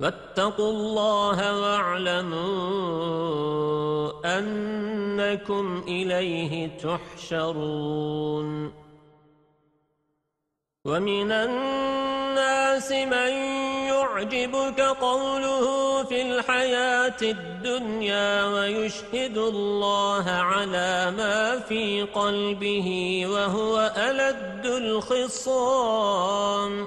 واتقوا الله واعلموا أنكم إليه تحشرون. ومن الناس من يعجبك قوله في الحياة الدنيا ويشهد الله على ما في قلبه وهو ألد الخصام.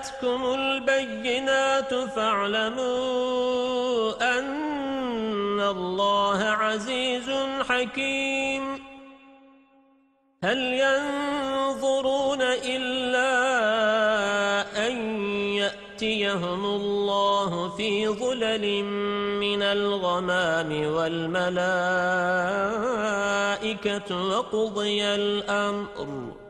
جاءتكم البينات فاعلموا أن الله عزيز حكيم. هل ينظرون إلا أن يأتيهم الله في ظلل من الغمام والملائكة وقضي الأمر.